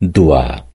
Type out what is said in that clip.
dua